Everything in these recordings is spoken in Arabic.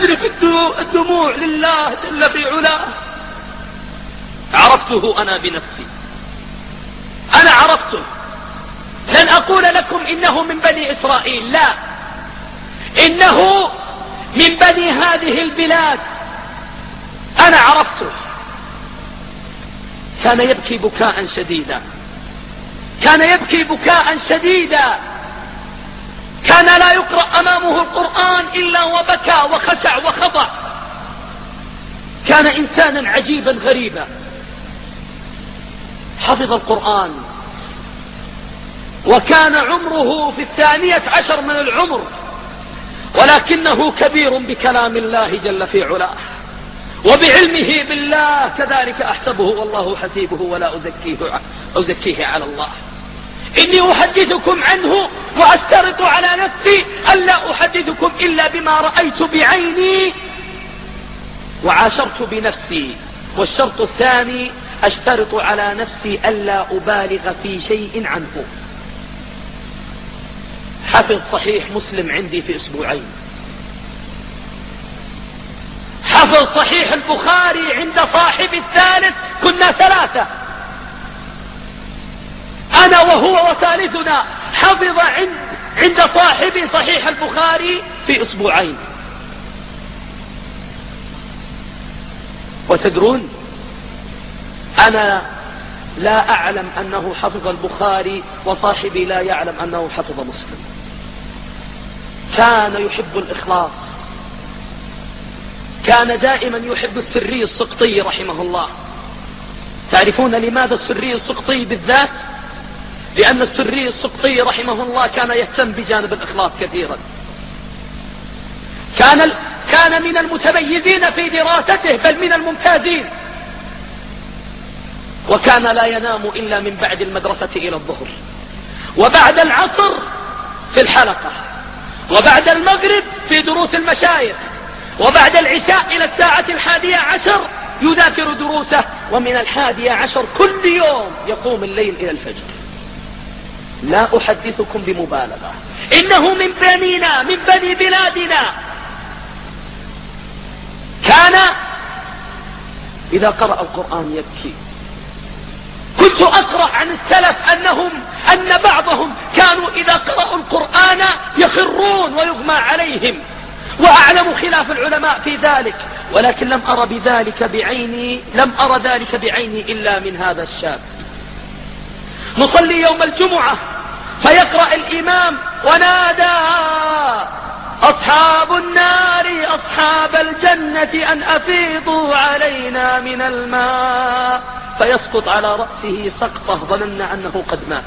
تذرف الدموع لله جل في علاه. عرفته أنا بنفسي. أنا عرفته. لن أقول لكم إنه من بني إسرائيل لا. إنه من بني هذه البلاد. أنا عرفته. كان يبكي بكاء شديدا. كان يبكي بكاء شديدا. كان لا يقرأ أمامه القرآن إلا وبكى وخشع وخضع كان إنسانا عجيبا غريبا. حفظ القرآن. وكان عمره في الثانية عشر من العمر. ولكنه كبير بكلام الله جل في علاه. وبعلمه بالله كذلك أحسبه والله حسيبه ولا أزكيه, أزكيه على الله. إني أحدثكم عنه وأشترط على نفسي ألا أحدثكم إلا بما رأيت بعيني وعاشرت بنفسي. والشرط الثاني أشترط على نفسي ألا أبالغ في شيء عنه. حفظ صحيح مسلم عندي في أسبوعين. حفظ صحيح البخاري عند صاحب الثالث كنا ثلاثة. وهو وثالثنا. حفظ عند عند صاحب صحيح البخاري في أسبوعين. وتدرون أنا لا أعلم أنه حفظ البخاري وصاحبي لا يعلم أنه حفظ مسلم. كان يحب الإخلاص. كان دائما يحب السري السقطي رحمه الله. تعرفون لماذا السري السقطي بالذات؟ لأن السري السقطي رحمه الله كان يهتم بجانب الإخلاص كثيرا. كان كان من المتميزين في دراسته بل من الممتازين. وكان لا ينام إلا من بعد المدرسة إلى الظهر. وبعد العصر في الحلقة. وبعد المغرب في دروس المشايخ. وبعد العشاء إلى الساعة الحادية عشر يذاكر دروسه. ومن الحادية عشر كل يوم يقوم الليل إلى الفجر. لا أحدثكم بمبالغة. إنه من بنينا من بني بلادنا. كان إذا قرأ القرآن يبكي. كنت أقرأ عن السلف أنهم أن بعضهم كانوا إذا قرأوا القرآن يخرون ويغمى عليهم. وأعلم خلاف العلماء في ذلك. ولكن لم أرى بذلك بعيني لم أرى ذلك بعيني إلا من هذا الشاب. نصلي يوم الجمعة فيقرأ الإمام ونادى. أصحاب النار أصحاب الجنة أن أفيضوا علينا من الماء. فيسقط على رأسه سقطة ظننا أنه قد مات.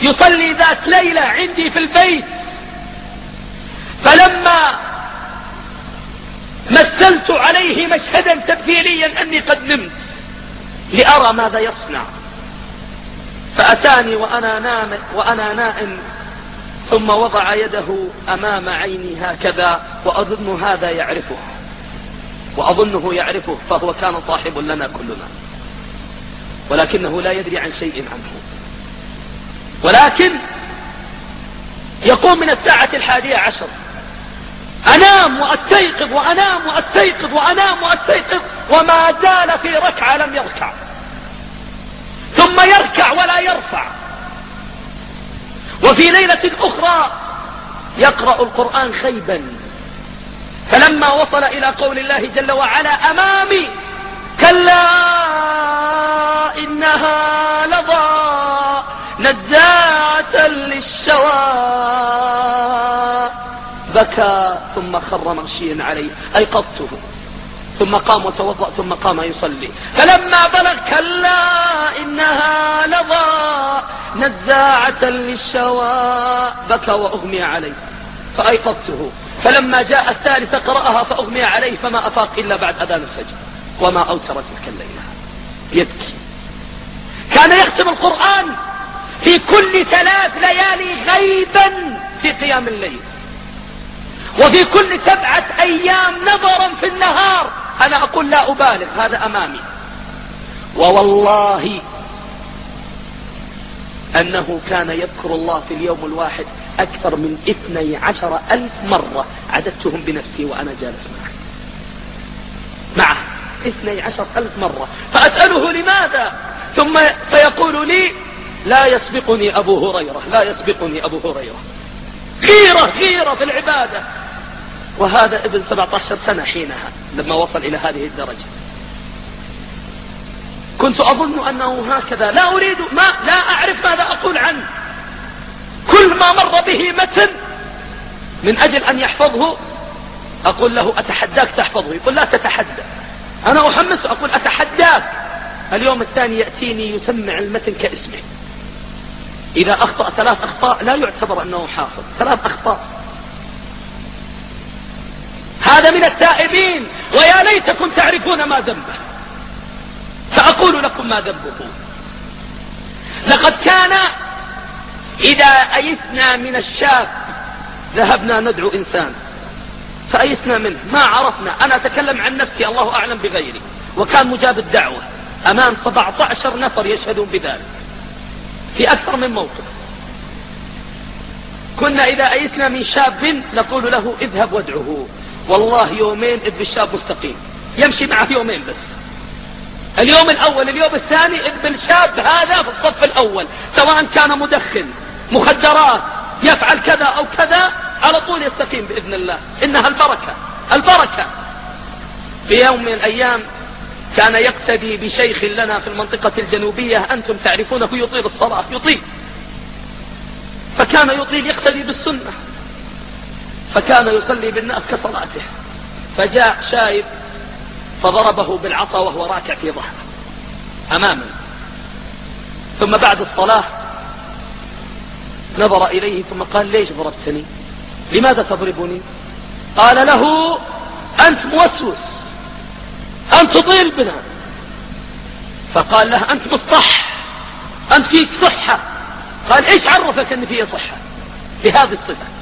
يصلي ذات ليلة عندي في البيت. فلما مثلت عليه مشهدا تمثيليا أني قد نمت. لأرى ماذا يصنع. فأتاني وأنا نام وأنا نائم ثم وضع يده أمام عيني هكذا وأظن هذا يعرفه وأظنه يعرفه فهو كان صاحب لنا كلنا ولكنه لا يدري عن شيء عنه. ولكن يقوم من الساعة الحادية عشر. أنام وأستيقظ وأنام وأستيقظ وأنام وأستيقظ وما زال في ركعة لم يركع. ثم يركع ولا يرفع. وفي ليلة أخرى يقرأ القرآن خيبا. فلما وصل إلى قول الله جل وعلا أمامي كلا إنها لظى نزاعة للشوى. بكى ثم خر مغشيا عليه أيقظته. ثم قام وتوضأ ثم قام يصلي. فلما بلغ كلا إنها لظى. نزاعة للشوى. بكى وأغمي عليه. فأيقظته. فلما جاء الثالث قرأها فأغمي عليه فما أفاق إلا بعد أذان الفجر. وما أوتر تلك الليلة. يبكي. كان يختم القرآن في كل ثلاث ليالي غيبا في قيام الليل. وفي كل سبعة أيام نظرا في النهار. أنا أقول لا أبالغ هذا أمامي. ووالله أنه كان يذكر الله في اليوم الواحد أكثر من اثني عشر ألف مرة عددتهم بنفسي وأنا جالس معه. معه. اثني عشر ألف مرة. فأسأله لماذا؟ ثم فيقول لي لا يسبقني أبو هريرة لا يسبقني أبو هريرة. غيرة غيرة في العبادة. وهذا ابن 17 سنة حينها لما وصل إلى هذه الدرجة. كنت أظن أنه هكذا. لا أريد ما لا أعرف ماذا أقول عنه. كل ما مر به متن من أجل أن يحفظه أقول له أتحداك تحفظه. يقول لا تتحدى. أنا أحمسه أقول أتحداك. اليوم الثاني يأتيني يسمع المتن كاسمه. إذا أخطأ ثلاث أخطاء لا يعتبر أنه حافظ. ثلاث أخطاء. هذا من التائبين ويا ليتكم تعرفون ما ذنبه. سأقول لكم ما ذنبه. لقد كان إذا أيسنا من الشاب ذهبنا ندعو إنسان. فأيسنا منه ما عرفنا. أنا أتكلم عن نفسي الله أعلم بغيري. وكان مجاب الدعوة. أمام 17 نفر يشهدون بذلك. في أكثر من موقف. كنا إذا أيسنا من شاب نقول له اذهب وادعه. والله يومين ابن الشاب مستقيم. يمشي معه يومين بس. اليوم الأول اليوم الثاني ابن الشاب هذا في الصف الأول سواء كان مدخن مخدرات يفعل كذا أو كذا على طول يستقيم بإذن الله. إنها البركة البركة. في يوم من الأيام كان يقتدي بشيخ لنا في المنطقة الجنوبية أنتم تعرفونه يطيل الصلاة يطيل. فكان يطيل يقتدي بالسنة. فكان يصلي بالناس كصلاته. فجاء شايب فضربه بالعصا وهو راكع في ظهره. أماما ثم بعد الصلاة نظر إليه ثم قال ليش ضربتني؟ لماذا تضربني؟ قال له أنت موسوس. أنت تطيل بنا. فقال له أنت مصطح أنت فيك صحة. قال إيش عرفك أن فيه صحة؟ بهذه الصفة.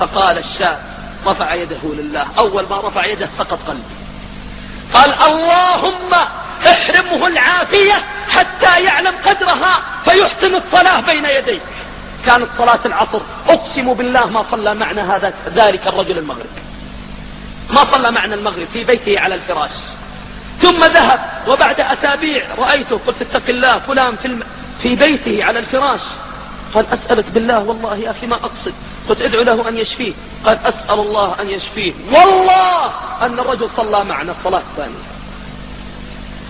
فقال الشاب رفع يده لله. أول ما رفع يده سقط قلبي. قال اللهم احرمه العافية حتى يعلم قدرها فيحسن الصلاة بين يديك. كانت صلاة العصر. أقسم بالله ما صلى معنا هذا ذلك الرجل المغرب. ما صلى معنا المغرب في بيته على الفراش. ثم ذهب وبعد أسابيع رأيته قلت اتق الله فلان في, الم... في بيته على الفراش. قال أسألك بالله والله يا أخي ما أقصد. قلت أدعو له أن يشفيه. قال أسأل الله أن يشفيه. والله أن الرجل صلى معنا الصلاة الثانية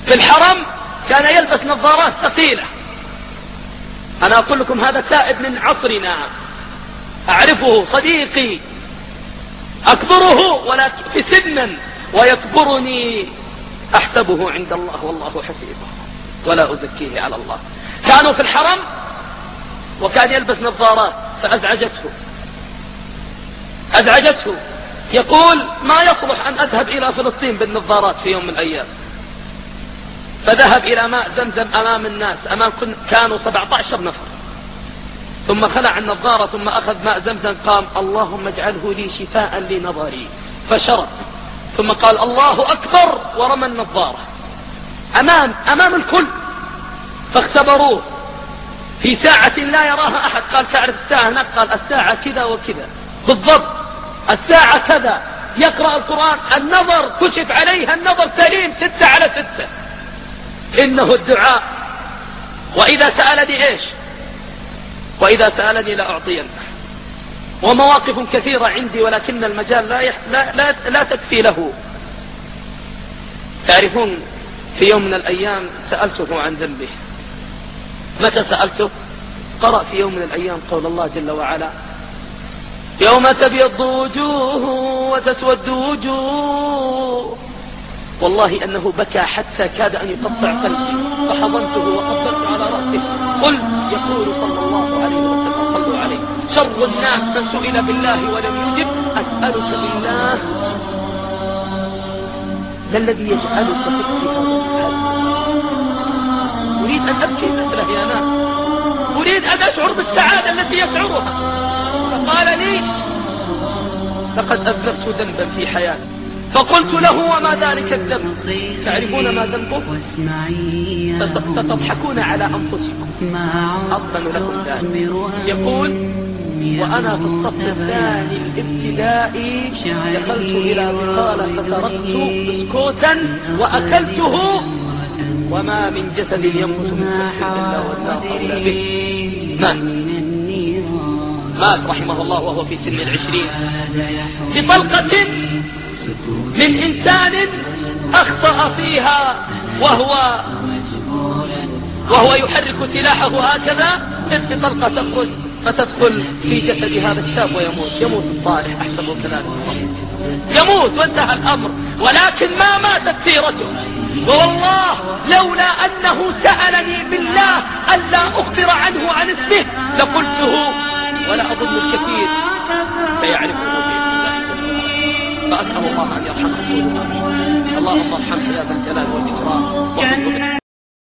في الحرم كان يلبس نظارات ثقيلة. أنا أقول لكم هذا تائب من عصرنا. أعرفه صديقي. أكبره ولا في سنا ويكبرني. أحسبه عند الله والله حسيبه. ولا أزكيه على الله. كانوا في الحرم وكان يلبس نظارات فأزعجته. أزعجته يقول ما يصلح أن أذهب إلى فلسطين بالنظارات في يوم من الأيام؟ فذهب إلى ماء زمزم أمام الناس أمام كانوا 17 نفر. ثم خلع النظارة ثم أخذ ماء زمزم قام اللهم اجعله لي شفاء لنظري. فشرب. ثم قال الله أكبر ورمى النظارة. أمام أمام الكل. فاختبروه. في ساعة لا يراها أحد. قال تعرف الساعة هناك؟ قال الساعة كذا وكذا. بالضبط. الساعة كذا. يقرأ القرآن النظر كشف عليه النظر سليم ستة على ستة. إنه الدعاء. وإذا سألني إيش؟ وإذا سألني لأعطينه ومواقف كثيرة عندي ولكن المجال لا, يح... لا, لا, لا تكفي له. تعرفون في يوم من الأيام سألته عن ذنبه. متى سألته؟ قرأ في يوم من الأيام قول الله جل وعلا يوم تبيض وجوه وتسود وجوه. والله أنه بكى حتى كاد أن يقطع قلبي. فحضنته وقبلت على رأسه. قلت يقول صلى الله عليه وسلم صلوا عليه. شر الناس من سئل بالله ولم يجب. أسألك بالله. ما الذي يجعلك تبكي أريد أن أبكي مثله يا ناس. أريد أن أشعر بالسعادة التي يشعرها. فقال لي لقد أذنبت ذنبا في حياتي. فقلت له وما ذلك الذنب؟ تعرفون ما ذنبه؟ ستضحكون على أنفسكم. أضمن لكم ذلك. يقول وأنا في الصف الثاني الابتدائي دخلت إلى بقالة فتركت بسكوتا وأكلته وما من جسد يموت من سحر إلا أولى به. مات مات رحمه الله وهو في سن العشرين. بطلقة من إنسان أخطأ فيها وهو وهو يحرك سلاحه هكذا إذ طلقة تخرج فتدخل في جسد هذا الشاب ويموت. يموت الصالح أحسبه كذلك. يموت وانتهى الأمر. ولكن ما ماتت سيرته. ووالله لولا أنه سألني بالله ألا أخبر عنه عن اسمه لقلته ولا أظن الكثير سيعرفه بإذن الله. فأسأل الله أن يرحمه. اللهم ارحمه يا ذا الجلال والإكرام.